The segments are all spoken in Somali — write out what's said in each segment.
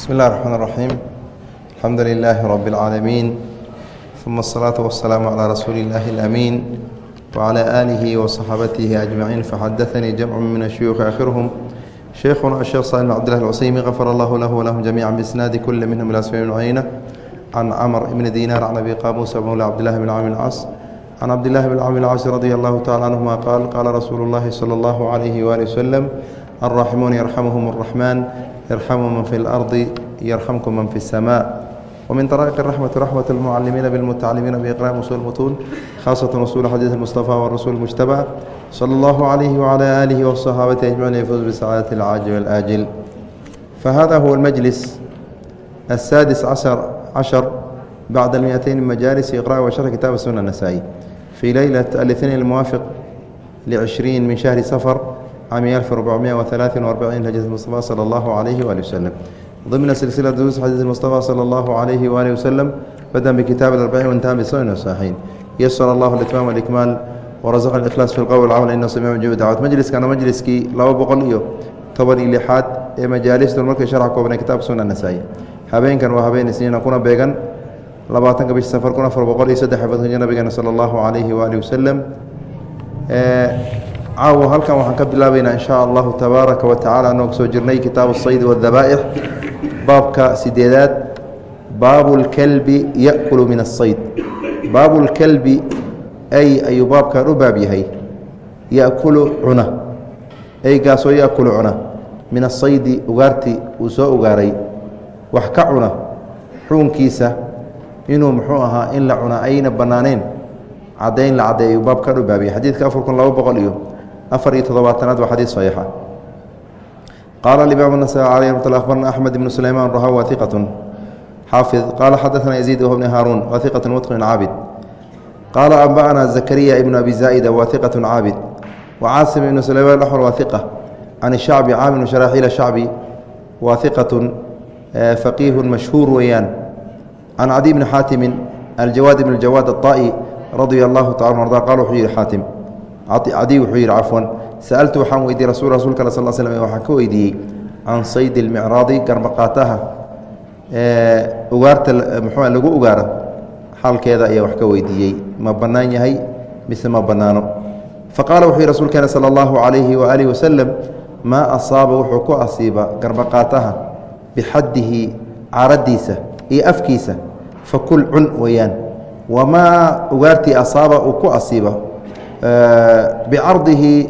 بسم الله الرحمن الرحيم الحمد لله رب العالمين ثم الصلاة والسلام على رسول الله الأمين وعلى آله وصحابته أجمعين فحدثني جمع من الشيوخ آخرهم شيخنا الشيخ صالح بن عبد الله العصيمي غفر الله له ولهم جميعا بإسناد كل منهم إلى سفيان بن عيينة عن عمر بن دينار عن أبي قاموس مولى عبد الله بن عامر العاص عن عبد الله بن عامر العاص رضي الله تعالى عنهما قال قال رسول الله صلى الله عليه وآله وسلم الراحمون يرحمهم الرحمن يرحم من في الأرض يرحمكم من في السماء ومن طرائق الرحمة رحمة المعلمين بالمتعلمين بإقراء أصول المتون خاصة أصول حديث المصطفى والرسول المجتبى صلى الله عليه وعلى آله والصحابة أجمعين يفوز بسعادة العاجل والآجل فهذا هو المجلس السادس عشر عشر بعد المئتين من مجالس إقراء وشرح كتاب السنة النسائي في ليلة الاثنين الموافق لعشرين من شهر صفر عام 1443 هجرة المصطفى صلى الله عليه وآله وسلم ضمن سلسلة دروس حديث المصطفى صلى الله عليه وآله وسلم بدأ بكتاب الأربعين وانتهى بسنن الصحيحين يسر الله الإتمام والإكمال ورزق الإخلاص في القول والعمل إنه سميع مجيب الدعوات مجلس كان مجلسكii laba boqol iyo toban iyo lixaad ee majaalista markay sharxa koobnay kitaabka sunan nasaa'i habeenkan waa habeen isniina kuna beegan labaatanka bishi safar kun afar boqol iyo saddex xifadka nabigeena sala allahu calayhi waalihi wasalam caawo halkan waxaan ka bilaabaynaa in shaa allahu tabaaraka wa tacala anoo soo jirnay kitaabu sayd wadabaa'ix baabka sideedaad baabu lkelbi yakulu min asayd baabu lkelbi ay ayuu baabkan u baab yahay. Yakulu cuna. Eygaasoo yakulu cuna. Min asaydi ugaarti uu soo ugaaray. Wax ka cuna. Xuunkiisa inuu muxuu ahaa in la cuna ayna bannaaneen. Caddayn la caddeey ayuu baabkan u baab yahay. Xadiidka afar kun laba boqol iyo afar iyo todobaatanaad waa xadiis saxiixa qaala alimaam nasai aleyh ramat abarna axmed ibnu sulaymaan rahawa iqatun xaafid qaala xadaana yaziid wh bni haaruun wa iqatun watqin caabid. Qaala anba'ana zakariya ibnu abi zaa'ida wa iqatun caabid. Wa caasim ibnu sulaymaan axor wa iqa can shacbi caamir bn sharaaxiil shacbi wa iqatun faqiihun mashhuur weeyaan. Can cadiy bni xaatimin aljawaad ibn jawaad aطa'i radia allahu tacala arda qala wuxuu yihi xaatim cadi wuxuu yidhi cafwan sa'altu waxaan weydiiyey rasul rasulka al sal slm waxaan ka weydiiyey can sayd ilmicraadi garmaqaataha ugaarta muxuu lagu ugaaro xalkeeda ayaa wax ka weydiiyey. Ma bannaan yahay mise ma bannaano? Faqaala wuxuu yihi rasuulkeena sala allahu calayhi waaalihi wasalam maa asaaba wuxuu ku asiiba garmaqaataha bixaddihi caradiisa iyo afkiisa fakul cun weeyaan. Wamaa ugaartii asaaba uu ku asiiba bicardihi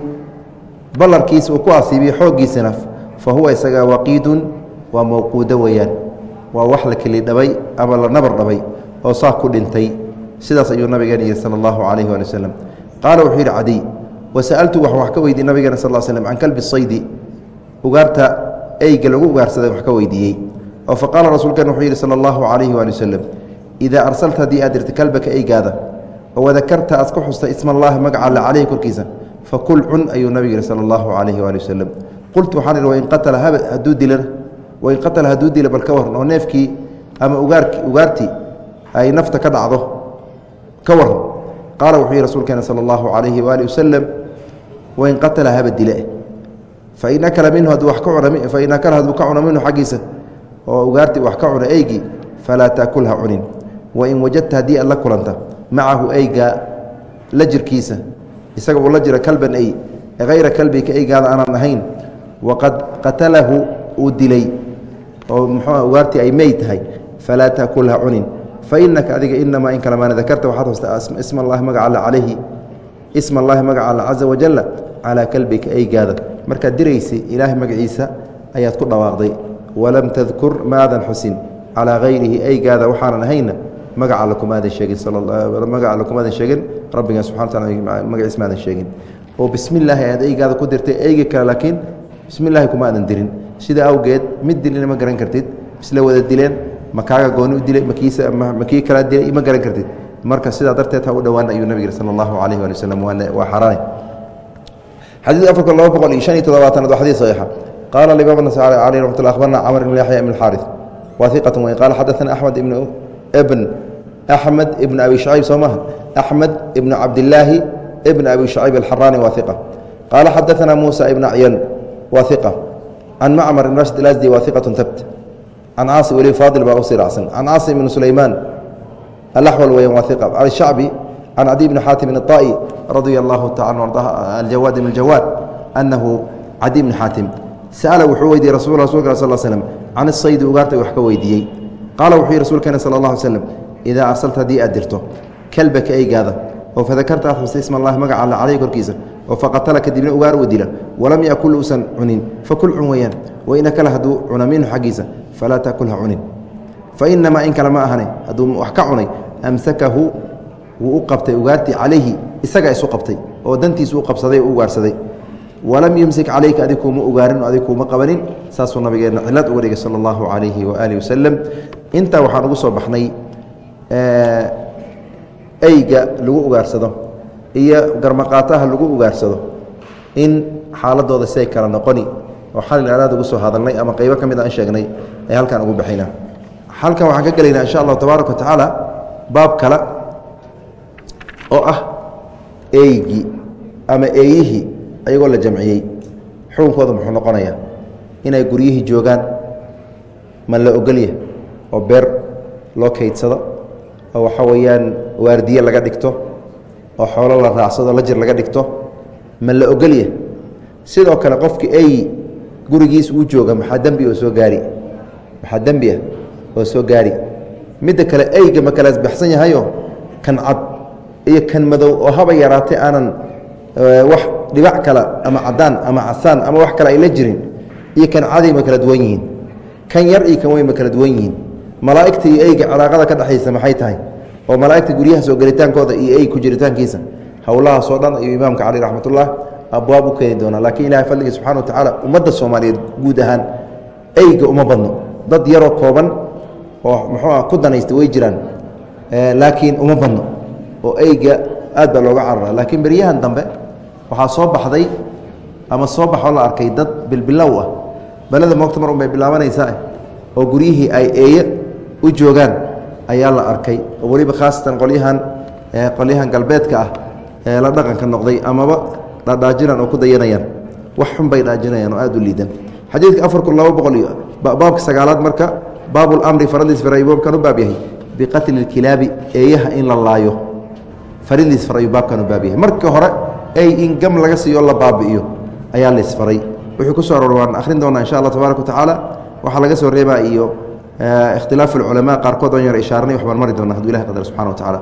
ballarkiisa uu ku asiibiyo xooggiisana fa huwa isaga waqiidun waa mawquudo weeyaan. Waa wax la keli dhabay ama la nabar dhabay oo saa ku dhintay. Sidaas ayuu nabigeena yihi sala allahu calayhi waali wasalam qaala wuxuu yidhi cadiy wasa'altu wax wax ka weydiiyey nabigeena sal l slm can kalbi saydi. Ugaarta eyga lagu ugaarsaday wax ka weydiiyey oo fa qaala rasuulkeena wuxuu yidhi sala allahu calayhi waali wasalam idaa arsalta haddii aad dirta kalbaka eygaada wadakarta aad ku xusta isma allaahi magaca alle caleyhi korkiisa fakul cun ayuu nabig yihi sala allahu calayhi waali wasalam qultu waxaan ihi wain qatala hadduu dilana wain qatala hadduu dila bal ka waran oo neefkii ama ugaarki ugaartii ay nafta ka dhacdo ka waran qaala wuxuu yihi rasuulkeena sala allahu calayhi waali wasalam wain qatala haba dile fain akala minhu hadduu wax ka cuna fain akala hadduu ka cuno minhu xaggiisa oo ugaartii wax ka cuna eygii falaa taakulha cunin. Wain wajadta haddii aad la kulanta macahu eyga la jirkiisa isaga uu la jira kalban ey hayra kalbika eygaada aanan ahayn waqad qatalahu uu dilay oo muxuu ugaartii ay mey tahay falaa taakulha cunin fainaka adiga inamaa in kalemaana dakarta waxaad hosta isma allahi magaca alla calayhi isma allahi magaca alla caza wajalla calaa kalbika eygaada. Markaad diraysa ilaahay magaciisa ayaad ku dhawaaqday walam tadkur maadan xusin calaa hayrihi eygaada waxaanan ahayna magaca alla kumaadan sheegin magaca alla kumaadan sheegin rabbigan subxana wa taala magaciis maadan sheegin. Oo bismi aad eygaada ku dirtay eyga kale laakiin bismi illaahi dirin. Sida awgeed mid dilina ma garan kartid isla wada dileen ma gooni u dilay makiisa ma kii kalaa dilay ma garan kartid. Marka sidaa darteed ha u dhowaan ayuu nabig yiri sala allahu calayh waali wasalam waa xaraane. Xadiid afarka laba boqol iyo shan iyo toddobaatanaad waa xadiid saxiixa. Qaala alimaam nasai caleyh raxmat akhbarna camr ibn yaxya ibn alxaaris waahiqat weyn qaala xadaثana axmed ibn bn axmed ibn abi shacayb soo maaha axmed ibn cabdilaahi ibn abi shacayb alxaraani waa qaala xadaanaa muusa ibn acyan waa iq macmar ibn rashid ilasdi waa tabt can caasi weli faadil baa u sii raacsan can caasi ibn sulaymaan alaxwal weyan waa iq shacbi can cadiy bni xaatim bn radia allahu taala arda aljawaad ibn jawaad anahu cadiy bni xaatim sa'ala wuxuu weydiiyey rasul rsulka sal slm can saydi ugaarta wax ka weydiiyey qaala wuxuu yihi rasuulkeena sal اllah alay slm idaa arsalta haddii aad dirto kelbaka eygaada oo fadakarta aad xustay isma allahi magaca alla caleyh korkiisa oo faqatala kadibna ugaar u dila walam yakul uusan cunin fakul cun weeyaan wain akala hadduu cuna minhu xaggiisa falaa takulha cunin fainamaa in kale ma ahane hadduu wax ka cunay amsakahu wuu u qabtay ugaartii calayhi isagaa isu qabtay oo dantiisu u qabsaday u ugaarsaday walam yumsik calayka adig kuuma ugaarin adig kuuma qabanin saasuu nabigeenna cilad uga dhigay sala allahu calayhi waaalih wasalam intaa waxaan ugu soo baxnay eyga lagu ugaarsado iyo garmaqaataha lagu ugaarsado in xaaladooda siay kala noqoni oo xalil aanaad ugu soo hadalnay ama qaybo ka mid a an sheegnay ee halkaan ugu baxaynaa halkan waxaan ka gelaynaa insha allahu tabaaraka wa baab kale oo ah eygii ama eeyihii ayagoo la jamciyey. Xukunkooda muxuu noqonayaa inay guryihii joogaan ma la ogolya oo beer loo kaydsado oo waxaa weeyaan waardiye laga dhigto oo xoolo la raacsado la jir laga dhigto ma la ogolya sidoo kale qofki ey gurigiis uu jooga maxaa dembi oo soo gaari? Maxaa dembi ah oo soo gaari? Midda kale eyga ma kala baxsan yahayo? Kan cad iyo kan madow oo haba yaraatay aanan wax dhibac kale ama cadaan ama casaan ama wax kale ay la jirin iyo kan cadig ma kala duwan yihiin. Kan yar iyo kan weyn ma kala duwan yihiin malaa'igta iyo eyga calaaqada ka dhexaysa maxay tahay? oo malaa'igta guryaha soo gelitaankooda iyo ey ku jiritaankiisa. Howlahaasoo dhan ayuu imaamka cali raxmatullah abwaab u keeni doonaa. Laakiin ilahay fadligii subxana wa tacaala ummadda soomaaliyeed guud ahaan eyga uma badno. Dad yaroo kooban oo muxuu ah ku danaysta way jiraan. Laakiin uma badno oo eyga aad baa looga carara laakiin beryahan dambe waxaa soo baxday ama soo baxoo la arkay dad bilbilow ah. Beleda moogta mar un bay bilaabanaysaa oo guryihii ay eeye u joogaan ayaa la arkay. Oo weliba khaasatan qolyahan qolyahan galbeedka ah ee la dhaqanka noqday amaba dhadhaajinan oo ku dayanayaan. Wax xun bay dhaajinayaan oo aad u liidan. Xadiidka afar kun laba boqol iyo baabka sagaalaad marka baabulamri faradiis faray baabkan u baab yahay. Biqatli اlkilaabi eeyaha in la laayo. Faridiis faray baabkan u baab yahay. Marka hore ey in gam laga siiyo la baabi'iyo ayaa laisfaray wuxuu ku so aroor waan akhrin doonaa insha allah tabaaraka wa tacaala. Waxaa laga soo reebaa iyo Eh, ikhtilaaf culama qaarkood oon yar ishaaranay waxbaan mari doona haduu ilahi qadar subxana wa tacaala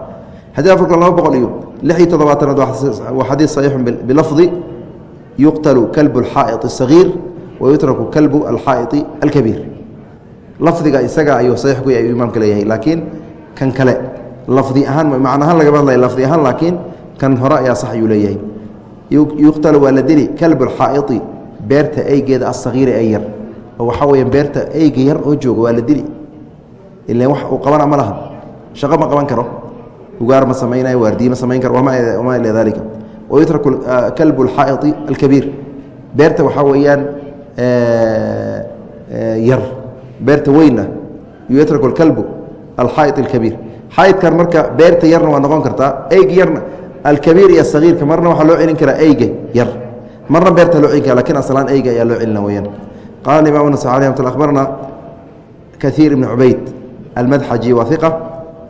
xadii afarka laba boqol iyo lix iyo toddobaatanaad waa xadiis saxiixun bilafdi yuqtalu kalbu alxaa'iti asagiir wa yutraku kalbu alxaa'iti alkabiir. Lafdiga isaga ayuu saxiix ku yahay u imaamka leeyahay laakiin kan kale lafdi ahaan macna ahaan lagama hadlaya lafdi ahaan laakiin kan hore ayaa sax ayuu leeyahay. Yuqtalu waa la dili kalbu alxaa'iti beerta eygeeda asagiira ee yar oo waxaa beerta eyga yar oo jooga waa la dili. Ilan wax uu qabana ma laha. Shaqo ma qaban karo. Ugaar ma samaynayo waardiye ma samayn karo wamaa ila dalika wayutraku kalbu alxaa'idi alkabiir. Beerta waxaa weeyaan yar. Beerta weynna yutraku alkalbu alxaa'id alkabiir. Xaa'idkan marka beerta yarna waa noqon kartaa eyga yarna alkabiir iyo asagiirka marna waxaa loo celin karaa eyga yar. Marna beerta loo celin kara laakiin aslaan eyga ayaa loo celina weyaan qala imam nas abarna kaiir ibn cubayd almadxaji wa iqa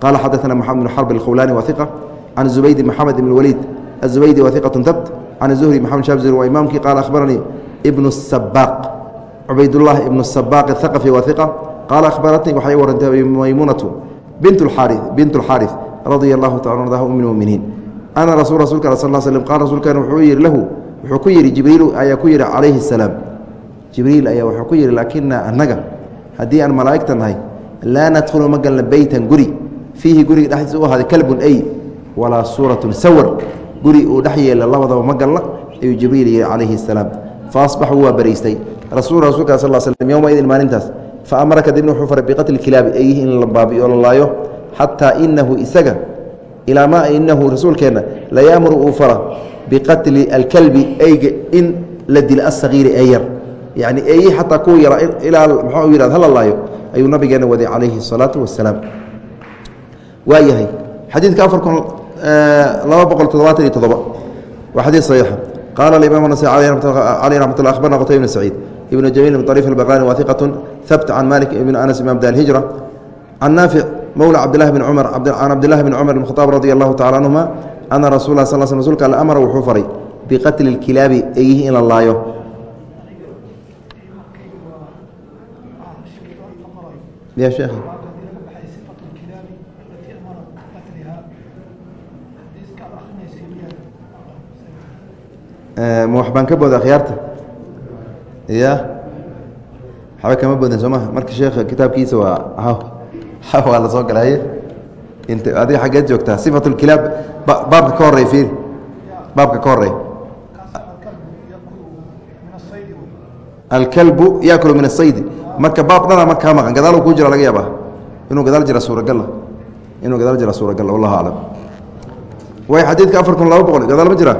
qala xadaثna mxamed bn xarb اkhawlani wa iqa can zubaydi maxamed ibn waliid azubaydi wa iqaة tabt can zuhri maxamed shab zuhri waa imaamkii qala akhbaranii ibn الsabaaq cubaydاllahi ibn الsabaaq اthaqfi wa iqa qaala akhbaratnii waxay warantay maymunatu bint اlxaariث radia اllahu taala ardaha um muminiin ana rasu rasulka sal slm qala rasuulkana wuxuu yihi lahu wuxuu ku yihi jibriilu ayaa ku yihi calayhi الsalaam jibriil ayaa wuxuu ku yihi laakina annaga haddii aan malaa'igta nahay laa nadkhulu ma galna beytan guri. Fiihi guriga dhexdiisa u ahaaday kalbun ay walaa suuratun sawar guri uu dhex yeela labadaba ma galna ayuu jibriil yihi calayhi الsalaam faasbaxuu waa baraystay rasul rasulka sal slm yowmaidin maalintaas fa amara kadibna wuxuu faray biqatli kilaabi eyihii in la baabiyo la laayo xataa inahu isaga ilaa maa inahu rasuulkeenna layaamuru uu fara biqatli alkalbi eyga in la dila asagiiri ee yar yani eeyi xataa kuwa yara ilaa muxuu yihad hala laayo ayuu nabigeena waday calayhi الsalaatu wasalaam waa yahay xadiidka afar kun laba boqol toddobaatan iyo toddoba waa xadiid saxiixa qaala aimam nas caleyh raxmat llah akhbarna qutayb bn saciid ibnu jamiil bn ariif albaqani wa iqatu habt can malik ibn anas imam da alhijra can naafic mowla cabdilahi bn cumar can cabdilahi bn cumar bn khaaab radi allahu tacala canhuma ana rasul lah sal sl rsulka alle amara wuxuu faray biqatli اlkilaabi eeyihi in la laayo Ya sheekh ma wax baan ka booda akhyaarta ya waxba kama boodin soo maha marka sheekha kitaabkiisa waa waa la soo galaye int adiga xaggeed joogtaa sifat اlkilaab baabka ka horey fiir baabka ka horey alkalbu yaakulu min asaydi marka baab dhana markaa maqan gadaal kuu jira laga yaaba inuu gadaal jira suuragala inuu gadaal jira suuragala wallahu aclam way xadiidka afar kun laba boqol gadaal ma jira?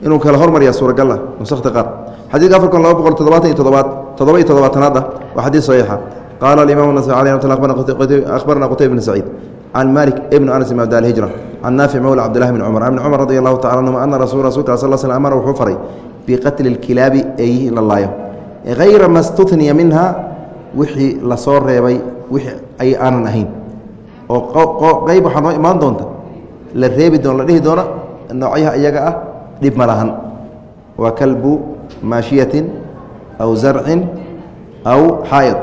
Inuu kala hormariya suuragala nusakta qaar xadiidka afar kun laba boqol toddobaatan iyo toddobaad toddoba iyo toddobaatanaad ah waa xadiid saxiixa. Qaala alimaam nasai aleh ramat akhbarana qutayb bn saciid can malik ibn anas ibn abd alhijra can naafic mowla cabdillahi bn cumar bn cumar radi allahu tacala anhuma ana rasul rasulka sal sl amara wuxuu faray biqatli اlkilaabi eeyihi in la laayo hayra ma stuniya minha wixii la soo reebay ay aanan ahayn oo qeyb waxaa noo imaan doonta la reebi doon la dhihi doona noocyaha iyaga ah dhib ma lahan waa kalbu maashiyatin aw zarcin aw xaa'id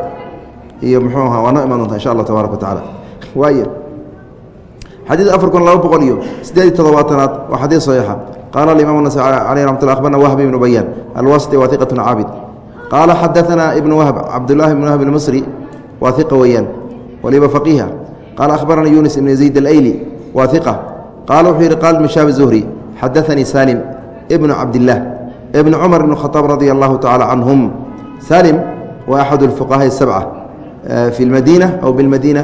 iyo muxuu ahaa waa noo imaan doonta insha allah tabaaraka wa tacaala waay xadiid afar kun laba boqol iyo sideed iyo toddobaatanaad waa xadiid saxiixa qaala alimaam nas aleyh ramat lla abarna wahb ibnu bayaan alwasiti waa iqat caabid qaala xadaanaa ibnu wahb cabdulahi ibn wahb almisri waa iqa weeyaan waliba faqiiha qaala ahbaranii yunis ibn zayd alayli waa iqa qaala wuxuu yidhi qaala mishaab zuhri xadaanii salim ibnu cabdillaah ibn cumar ibn khaaab radia allahu tacala canhum salim waa axad اlfuqahaai sabca fi lmadiina aw bilmadiina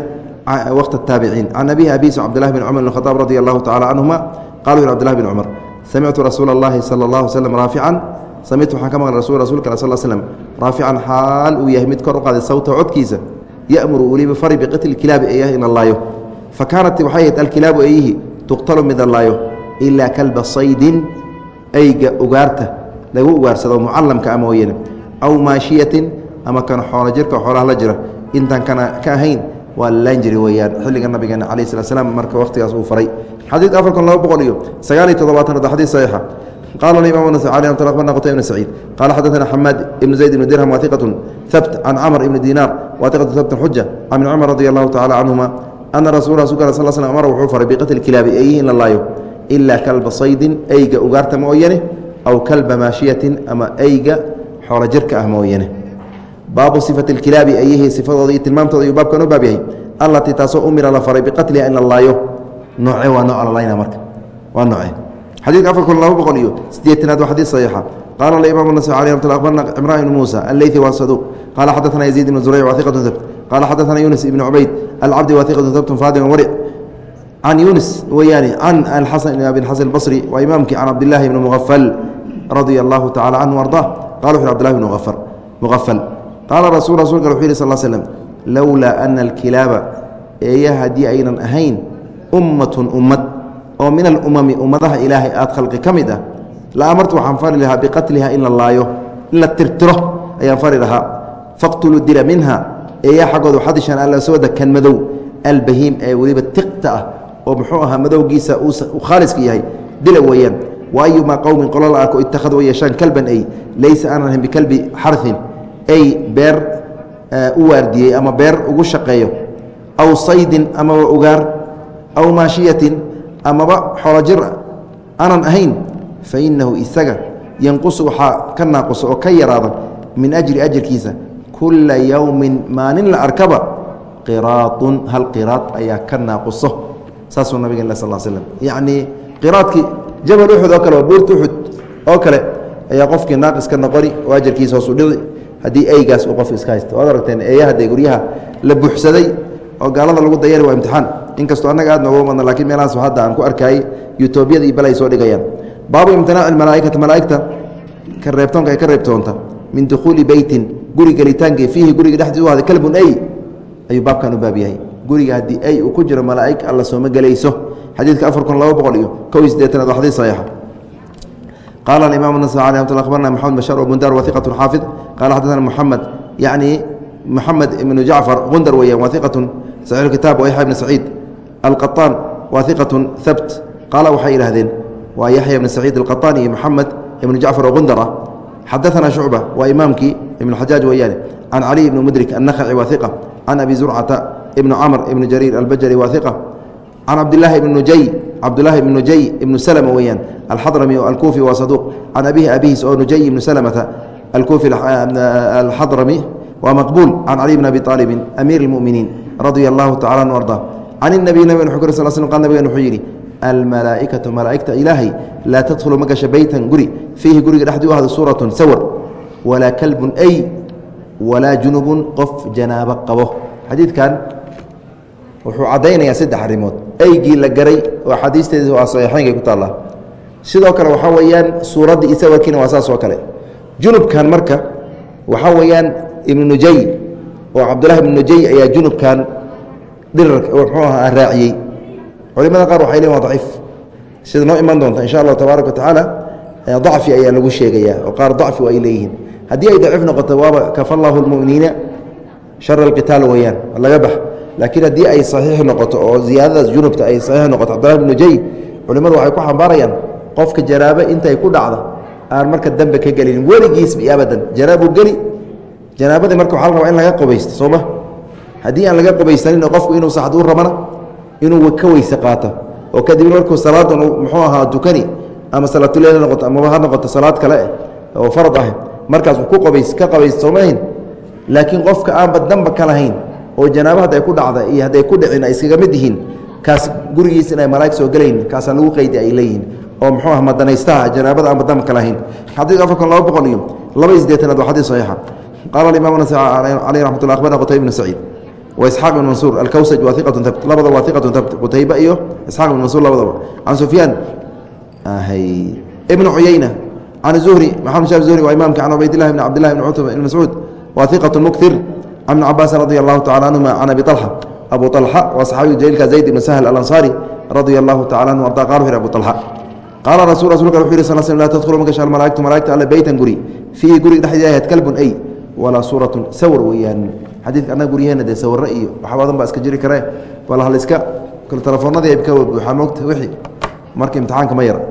waqt الtaabiciin can abihi abis cabdillahi bn cumar bn khaaab radi allahu tacala canhuma qala u abdillahi bn cumar samictu rasuula اllahi salى اllahu slm raafican samictu waxaan ka maqlay rasul rasulka sal slm raafican xaal uu yahay mid kor u qaaday sawta codkiisa ya'muru weliba fari biqatli kilaabi eeyaha in la laayo fa kaanat waxay ahayd alkilaabu eeyihi tuqtalu mid la laayo ilaa kalba saydin eyga ugaarta lagu ugaarsado mucalamka a mooyane aw maashiyatin ama kan xoolo jirka xoolaha la jira intaan kana ka ahayn waa lalaan jiri weyaan xilliga nabigeena calaih slat slam marka wakhtigaas uu faray xadiid afar kun laba boqol iyo sagaal iyo toddobaatan xadiid saxiixa qala imam nas alي abarna qtay ibn saciid qala xadaثna xamaad ibn zayd ibn dirham waثiqaة habt can camr ibn diinaar waثiqaة habt xuja can ibn cumar radi allahu tacala canhuma ana rasul rasulka sal sl amar wuxuu faray biqatli kilaabi eeyihi in la laayo ilaa kalba saydin eyga ugaarta mooyane aw kalba maashiyatin ama eyga xoolo jirka ah mooyane baabu sifati اlkilaabi eyihii sifadooda iyo tilmaamtooda ayuu baabkan u baab yahay allatii taasoo umira la faray biqatliha in la laayo nooce waa nooca lalayna marka waa nooce xadidka afar kun laba boqol iyo sideetanaad waa xadiid saxiixa qaala alimaam nasai alي mat abarna cimraan ibn muusa alleyثi waa saduuq qaala xadaثna yaziid ibn zurayc wa iqatu habt qaala xadaثna yunis ibn cubayd alcabdi wa iqatu habtun faadima waric can yunis weyaani can alxasan ibn abi xasan اbصri waa imaamkii can cabdillahi ibni mugafal radia allahu tacala canhu arda qala wuxu abdillahi ibn mugafal qaala rasul rasulka wuxu yih sal slm lowlaa ana alkilaaba eeya haddii aynan ahayn ummatun ummad oo min alumami ummadaha ilaahay aad khalqi ka mid ah la amartu waxaan fari lahaa biqatliha in la laayo in la tirtiro ayaan fari lahaa. Faqtuluu dila minha eeyaa xaggooda waxaa dishaan allaswada kan madow albahiim ee weliba tiqta ah oo muxuu ahaa madowgiisa uu khaaliska yahay dila weeyaan. Wa ayumaa qowmin qolo la arko ittakhaduu yeeshaan kalban ay laysa aanan ahayn bikalbi xarhin ay beer u waardiyey ama beer ugu shaqeeyo aw saydin amaba ugaar aw maashiyatin amaba xoolojir aanan ahayn fa innahu isaga yanqusu waxaa ka naaqusa oo ka yaraada min ajri ajarkiisa kulla yowmin maalin la arkaba qiraadun hal qiraad ayaa ka naaquso saasuu nabigeen sal slm yacnii qiraadkii jabal uxud oo kale waa buurta uxud oo kale ayaa qofkii naaqis ka noqoni oo ajarkiisa hoosu dhici haddii eygaas uu qofka iska haysto waad aragteen eeyaha dee guryaha la buuxsaday oo gaalada lagu dayari waa imtixaan. Inkastoo annaga aad nooga madna lakiin meelahaas hadda aan ku arkaayey yutoobiyada iyo bal ay soo dhigayaan. Baabu imtinaaci malaaikati malaaigta ka reebtoonka ay ka reebtoonta min dukhuuli beytin guri gelitaanka fiihi guriga dhexdiis u ahday kalbun ey! ayuu baabkan u baab yahay. Guriga haddii ey uu ku jiro malaa'ig alla sooma gelayso. Xadiidka afar kun laba boqol iyo kow iyo siddeetanaad waa xadiis saxiixa qala aimam nas abarna mxamed bashar bundar wahiqat xaafid. Qala xadana muxamed yani muxamed ibnu jacfar gundar weeyaan wahiqatu saxiix kitaab wa yaxya ibn saciid alqaطaan wahiqatu habt qaala waxay yidhahdeen waa yaxya ibn saciid alqaطaan iyo moxamed ibnu jacfar oo gundar ah xadaana shucba waa imaamkii ibn xajaaj weeyaane can caliy ibni mudrik annakhaci wahiqa can abi zurcata ibnu camr ibni jariir albajali wahiqa can cabdilaahi ibni nujay cabdulaahi ibn nujay ibnu slma weyaan alxadrami alkuufi waa saduuq can abihi abihiis oo nujay ibnu slmata alkuufi alxadrami waa maqbuul can cali bn abi aalibin amiir اlmuminiin radia allahu tacala anu arda can اnabiy nabig uu sl sl qal nabigan wuxuu yidhi almalaaئikatu malaa'igta ilaahay laa tadkhulu ma gasha beytan guri fiihi guriga dhexdii u ahda suuratun sawar walaa kalbun ay walaa junubun qof janaabo qabo. Xadiidkan wuxuu caddaynayaa saddex arrimood. Eygii la garay oo axaadiisteedi waa saxiixeynkay ku taallaa sidoo kale waxaa weeyaan suuraddii isawarkiina waa saas oo kale. Junubkan marka waxaa weeyaan ibnu nujay oo cabdullahi ibnu nujay ayaa junubkan dhirarka muxuu ahaa raaciyey. Culimada qaar waxay leein waa daciif. Sida noo iman doonta insha allahu tabaaraka wa tacaala dacfi ayaa lagu sheegayaa oo qaar dacfi ay leeyihiin. Haddii ay daciif noqoto waaba kafa allahu lmuminiina shara alqitaal weeyaan laga bax. Laakiin haddii ay saxiix noqoto oo ziyaadadaas junubta ay saxiix noqoto cabdullahi bnu jay culimmadu waxay ku xambaarayaan qofka janaabo intay ku dhacda aan marka dambe ka gelin weligiisba abadan janaabuu geli janaabadii marka waxa la rabaa in laga qubaysto sooma haddii aan laga qubaysanin qofku inuu saxad u rabana inuu ka weyse qaato oo kadibna markuu salaadan muxuu ahaa dukani ama salaatuleyl noqoto amaba ha noqoto salaad kale oo farad ah markaas ku qabays ka qabayst soomahin laakiin qofka aanba damba ka lahayn oo janaabo hadday ku dhacda iyo hadday ku dhicin ay iskaga mid yihiin kaas gurigiis inay malaa'ig soo gelayn kaasaa lagu qeydi ay leeyihiin oo muxuu ah madanaystaha janaabada aanba damba ka lahayn. Xadiid afar kun laba boqol iyo laba iyo siddeetanaad waa xadiid qaala alimaam nas caleyh raxmat ullah akhbarna qutayb ibnu saciid wa isxaaq ibn mansuur alkawsaj waa iqatun tabt labada waa iqatun tabt qutayba iyo isxaaq ibn mansuur labadaba can sufyaan ibnu cuyayna can zuhri maxamed shab zuhri waa imaamka can cubaydillahi bn cabdillahi bn cutba ibn mascuud waa iqatu muktir can ibn cabaasin radi allahu tacala canhuma can abi alxa abu alxa waa saxaabiga jaliilka zayd ibn sahl alansaari radia allahu tacala anhu arda qaal wuxu abu alxa qaala rasul rasulka wuxu yhi sal sl laa tadkhulu ma gasha almalaa'igtu malaigta alle beytan guri fiihi guriga dhexdeeda ahayd kalbun ay walaa suuratun sawar weeyaan. Xadiidka annaga guryaheena dee sawirro iyo wax badan baa iska jiri karee bal haliska telefoonadii ka buuxaa moogta wixii. Marka imtixaanka ma yara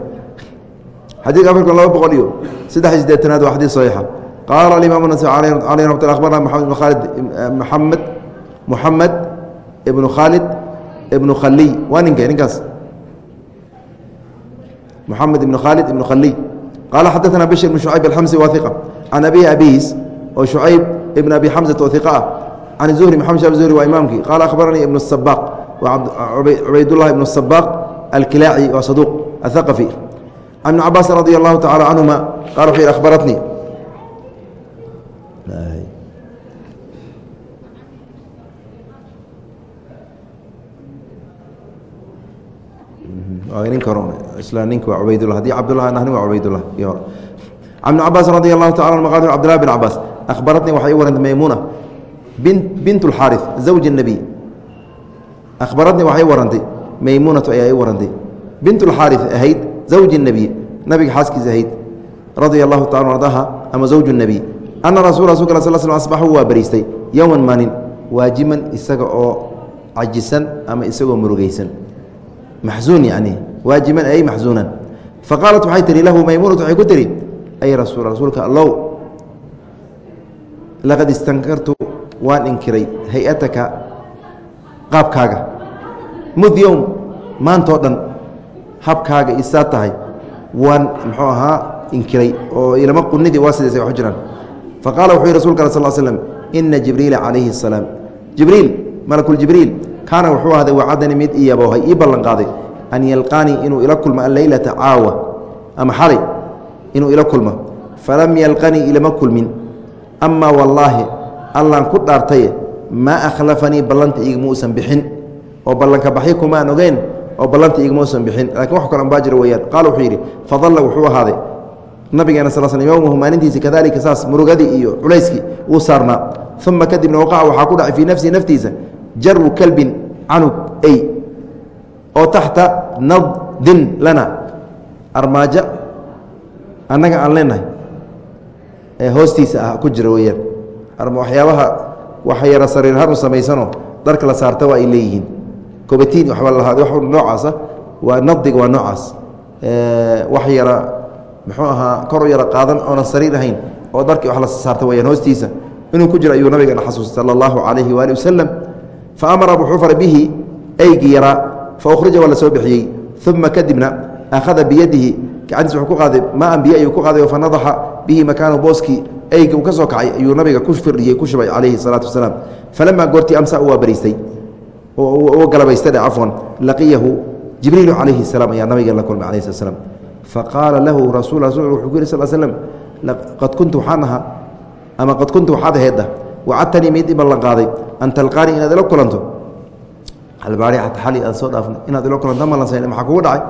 xadiidka afar kun laba boqol iyo saddex iyo waa xadiid saxiixa qaala alimaam nas caleyh raxmat lla akhbarna maxamed ibn khaalid maxamed muxamed ibnu khaalid ibnu khaliy waa ninkee ninkaas. Muxamed ibnu khaalid ibnu khaliy qaala xadaثna bishr ibn shucayb alxamsi waa iqa can abihi abihiis oo shucayb ibn abi xamsat oo iqa ah. Can zuhri maxamed shab zuhri waa imaamkii. Qaala akhbaranii ibnu sabaaq waa cubaydullahi ibnu sabaaq alkilaaci waa saduuq athaqafi can ibn cabaasin radi allahu tacala canhuma qala wuxuu yidhi akhbaratnii isla ninka waa cubaydullah haddii ibn cabaas radi allahu tacala qala cbdillah bin cabaas akhbaratnii waxay i warantay maymuuna bint اlxaari zawji الnebiy akhbaratnii waxay i warantay maymuunatu ayaa i warantay bint اlxaari ahayd zawji الnebiy nabiga xaaskiisa ahayd radia allahu taala ardaha ama zawju الnebiy ana rasul rasulka sl sl asbaxu waa bariistay yowman maalin waajiman isaga oo cajisan ama isagoo murugaysan maxzuun yani waajiman ay maxzuunan faqaalat waxay tihi lahu maymuunatu waxay ku tihi ay rasuul rasuulka allow laqad istankartu waan inkiray hay'ataka qaabkaaga. Mud yowm maantoo dhan habkaaga isaa tahay waan muxuu ahaa inkiray oo ilama qunidii waa sidays wax jiraan. Faqaala wuxuu yihi rasulka sal slm ina jibriila calayhi الsalaam jibriil malakuljibriil kaana wuxuu ahday wacadani mid iyaboohay ii ballan qaaday an yalqaanii inuu ila kulmo alleylata caawa ama xalay inuu ila kulmo falam yalqanii ilama kulmin amaa wallaahi allaan ku dhaartaye maa akhlafanii ballanta igama uusan bixin. Oo ballanka baxyo kumaan ogeen oo ballanta igama uusan bixin. Lakin wax kalo ambaajira weyaan qaala wuxuu yidhi fadalla wuxuu ahaaday. Nabigeena sal sl yowmahu maalintiisi kadalika saas murugadii iyo culayskii uu saarnaa. Uma kadibna waqaca waxaa ku dhacay fii nafsihi naftiisa jaru kalbin canug ey oo taxta nadin lana. Armaajo annaga aan leenahay. ee hoostiisa ah ku jira weeyaan. Ama waxyaabaha waxa yara sariirhaan u samaysanoo dharka la saarta waa ay leeyihiin kobatiin wax noocaasa waa nadiga waa noocaas. Wax yara muxuu ahaa kor u yara qaadan oonan sariir ahayn oo dharkii wax la saarta weyaan hoostiisa. Inuu ku jiro ayuu nabigeena xasuustay sala allahu calayhi waali wasalam fa amara wuxuu faray bihi eygii yaraa fa ukhrija waa la soo bixiyey. Uma kadibna akhada biyadihi gacantiis wuxuu ku qaaday maan biyo ayuu ku qaaday fa nadaxa bihi makaanu booskii eyga uu ka soo kacay ayuu nabiga ku firdhiyey ku shubay calayhi salaatu wasalaam falamaa goortii amsa u waa bariistay galabaystay cafwan laqiyahu jibriilu calayhi salaam ayaa nabiga la kulmay alayh slat slam faqaala lahu rasul wuxuu ku yiri sal slm qad kuntu waxaan ahaa ama qad kuntu waxaad aheedda wacadtanii mid i ballan qaaday an talqaanii inaad ila kulanto albaarixata xali aad soo dhaafna inaad ila kulanto malansayn maxaa kugu dhacay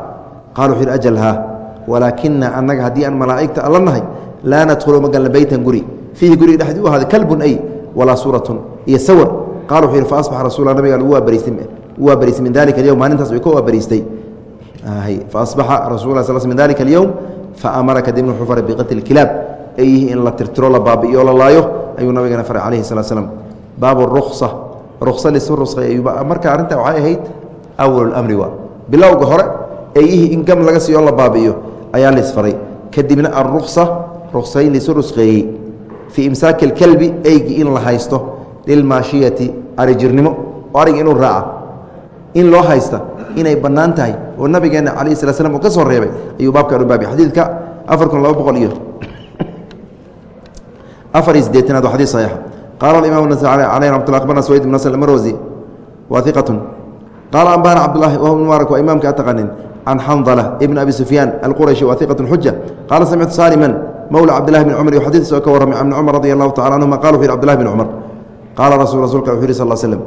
qala wuxuu yidhi ajal haa walaakina annaga haddii aan malaa'igta alla nahay laa nadkhulu ma galna beytan guri. Fiihi guriga dhexdii u ahaaday kalbun ay walaa suuratun iyo sawar qala wuxuu yidhi fa asbaxa rasuula nabiga waa bariistay min dalika alyowm maalintaas uu ka waa bariistay fa asbaxa rasul sal min dalika alyowm fa amara kadibna wuxuu faray biqatli kilaab ayyihi in la tirtiro la baabi'iyo la laayo ayuu nabigana faray calayhi salatu slam baabu ruksa ruksa lisu rusqay ayuu marka arrintaa waxay ahayd awalulamri waa. Bilowga hore eeyihii in gam laga siiyo la baabi'iyo ayaa laisfaray kadibna aruksa ruksayn lisu rusqeeyey fii imsaaki alkelbi eygii in la haysto. Lilmaashiyati arijirnimo oo arig inuu raaca. In loo haysta inay bannaan tahay. Oo nabigeena calayhi sala slam uu ka soo reebay ayuu baabkan u baabiy xadiidka afar kun laba boqol iyo afar iyo sideetanaad waa xadis saxiixa qaala alimam nasai alayh ramat lla abarna swayd ibn nasr marwasi waa iqatun qaala ambana cabdullahi wahb mubaarak waa imaamka ataqanin can xandala ibn abi sufyaan alqurashi waa iqatun xuja qaala samictu saaliman mowla cabdillahi bn cumar iyo xadiis oo ka warramay ibn cumar radi allahu tacala anhuma qala wuxu yhi abdillahi bn cumar qaala rasul rasulka wuxu yhi sal slm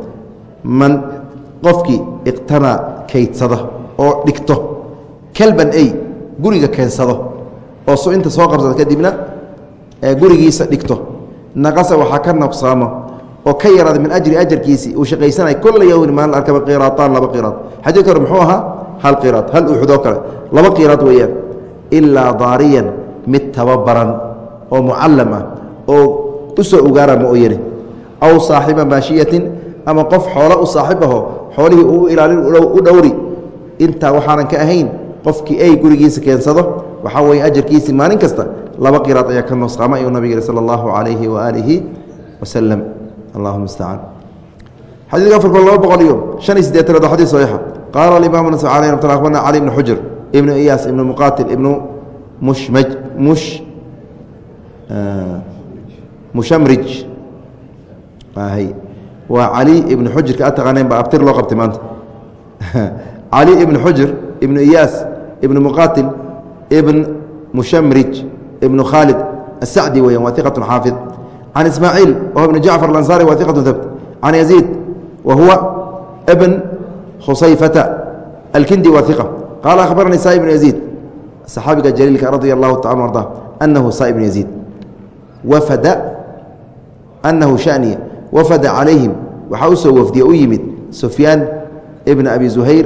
man qofkii iqtanaa kaydsada oo dhigto kelban ey guriga keensado oo su inta soo qabsada kadibna gurigiisa dhigto naqasa waxaa ka noqsaamo oo ka yaraada min ajri ajarkiisii uu shaqaysanay kula yowmin maalin arkaba qiraataan laba qiraad xadiidka hore muxuu ahaa hal qiraad hal uxudoo kale. Laba qiraad weeyaan. Ilaa daariyan mid tababaran oo mucallam ah oo u soo ugaara ma oyane aw saaxiba maashiyatin ama qof xoolo u saaxiib aho xoolihii uu ilaalin u dhowri. Intaa waxaanan ka ahayn qofkii ay gurigiisa keensado waxaa weeye ajarkiisii maalin kasta laba qiraad ayaa ka noosqaama ayuu nabig yihi sala allahu calayhi waaalihi wasalam allahuma istacaan xadiidka afar kun laba boqol iyo shan iyo siddeetanaad waa xadiis saxiixa qaala alimaamu nas aleyh ramat lla akhbarna cali ibnu xujr ibnu iyaas ibnu muqaatil ibnu mushmaj mush mushamrij waa cali ibnu xujirka ad taqaaneen baa abtir loo qabtay maanta cali ibnu xujr ibnu iyaas ibnu muqaatil ibn mushamrij ibnu khaalid asacdi weyan waa iqatu xaafid can ismaaciil wahuwa ibnu jacfar alansaari waa iqatu habt can yaziid wa huwa bn khusayfata alkindi waa iqa qaala akhbaranii saa ibnu yaziid saxaabiga jaliilka radia allahu taala arda anahu saa ibnu yaziid wafada anahu shaniya wafada calayhim waxaa u soo wafdiye u yimid sufyaan ibna abi zuhayr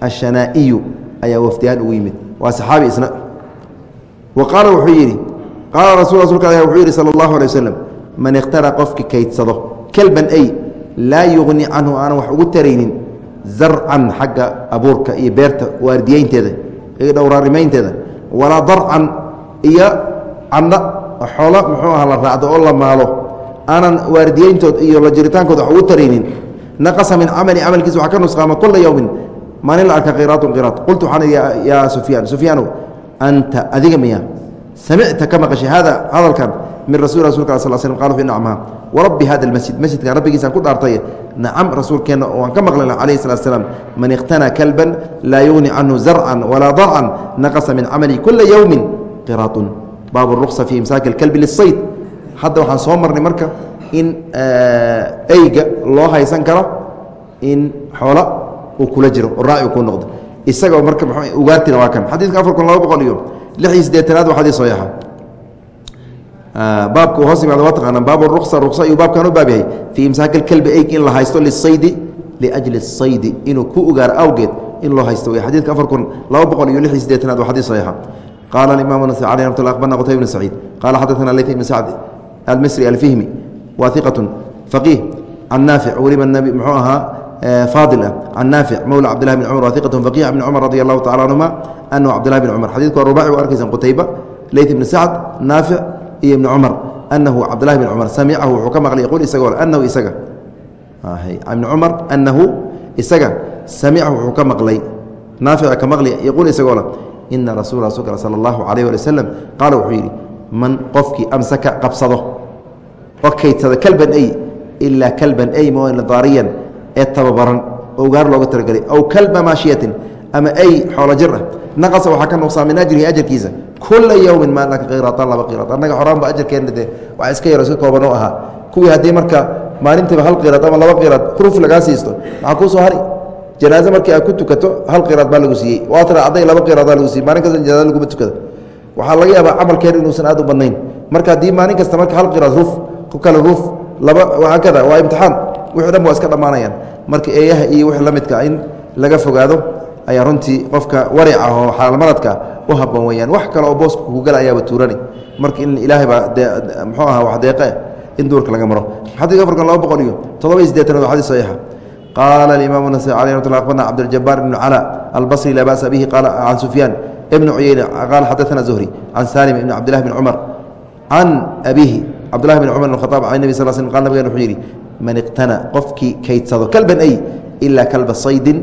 ashanaa'iyu ayaa wafdiyahaan ugu yimid. Waa saxaabi isna. Wa qaala wuxuu yidhi qaala rasul rasulka a wuxuu yidhi sala allahu alay waslem man ikhtara qofki kaydsado kelban ay laa yugni canhu aanan wax ugu taraynin zarcan xagga abuurka iyo beerta waardiyeynteeda iyo dhowraarimaynteeda walaa darcan iyo candha xoolo muxuu aha la raacdo oo la maalo aanan waardiyeyntood iyo la jiritaankooda wax ugu taraynin naqasa min camali camalkiisa waxaa ka nusqaama kula yowmin maalin la arka qiraatun qiraat qultu waxaan yaa sufyaan sufyaanow anta adiga miya samicta ka maqashay hada hadalkan min rasul rasulka sal slm qal wuxu nacmaha warabbi hada almasjid masjidkan rabbigiisaan ku dhaartay. Nacam rasuulkeenna oo aan ka maqlayna calayhi salatu slam man iqtanaa kalban laa yugni canhu zarcan walaa darcan naqasa min camali kula yowmin qiraatun baabu ruksa fi imsaaki alkalbi lisayd hadda waxaan soo marnay marka in eyga loo haysan karo in xoola uu kula jiro oo raaci ku noqdo. Isagao marka ugaartina waa kan. Xadiidka afar kun laba boqol iyo lix iyo siddeetanaad waa xadiis saxiixa baabka uu hoos yimaada waa taqaanaa baabu ruksa ruksa ayuu baabkan u baab yahay fii imsaaki alkalbi eyg in la haysto lisaydi liajli saydi inuu ku ugaaro awgeed in loo haysto wey xadiidka afar kun laba boqol iyo lix iyo siddeetanaad waa xadiis saxiixa qaala imaam nas alي mat abana qtayb bn saciid qala xadaثna leyt ibn sacd almisri alfihmi wa iqaة faqiih can naafic weliba muxuu ahaa faadil ah can naafic mowla cabdillahi bn cumar wa iqaة faqih bn cumar radi allahu tacala canhuma anahu cabdillahi bn cumar xadidku waa rubaci u arkaysan qutayba leyt ibn sacd naafic iyo ibni cumar anahu cabdillahi bn cumar samicahu wuxuu ka maqlay yaquul isagoo anahu isaga. Ibni cumar anahu isaga samicahu wuxuu ka maqlay. Naafica ka maqli yaquul isagoo le ina rasuul rasulka sala allahu calayh ali wasalam qaala man qofkii amsaka qabsado oo kaydsada kalban ay ilaa kalban ay mooyne daariyan ee tababaran oo ugaar looga talagelay aw kalba maashiyatin ama ay xoolo jir ah naqasa waxaa ka nuqsaa min ajrihi ajarkiisa kula yowmin maalaka qiraatan laba qiraat annaga xoraanba ajarkeenna dee waxa iska yaro iska kooban oo ahaa kuwii haddii marka maalintiiba hal qiraad ama laba qiraad ruf lagaa siisto maxaa kuu hari janaaze markii aad ku tukato hal qiraad baa lagu siiyey waa tira adday laba qiraadaa lagu siiyey maalin kasta janaaze laguma tukada waxaa laga yaabaa camalkeen inuusan aad u badnayn marka haddii maalin kasta marka hal qiraad ruf ku kale ruf laba waaa kada waa imtixaan wixi dhan waa iska dhammaanayaan marka eeyaha iyo wix la midka in laga fogaado ayaa runtii qofka waric ah oo xaalmaradka u habboon weyaan wax kale oo booska kugala ayaaba tuurani. Marka in ilaahay baa de muxuu aha wax deeqe in duurka laga maro. Xadiidka afarkan laba boqol iyo toddoba iyo siddeetan waa xadiis saxiixa. Qaala alimaam nasai aleh ramat lla aqbarna cabdiljabaar ibnu cala albasri laa ba'sa bihi qaala can sufyaan ibnu cuyeyne qaala xadaثana zuhri can salim ibni cabdillahi bn cumar can abihi cabdillahi bn cumar khaaab can nebi sal sl qal nabgen wuxuu yidhi man iqtana qofkii kaydsado kalban ay ilaa kalba saydin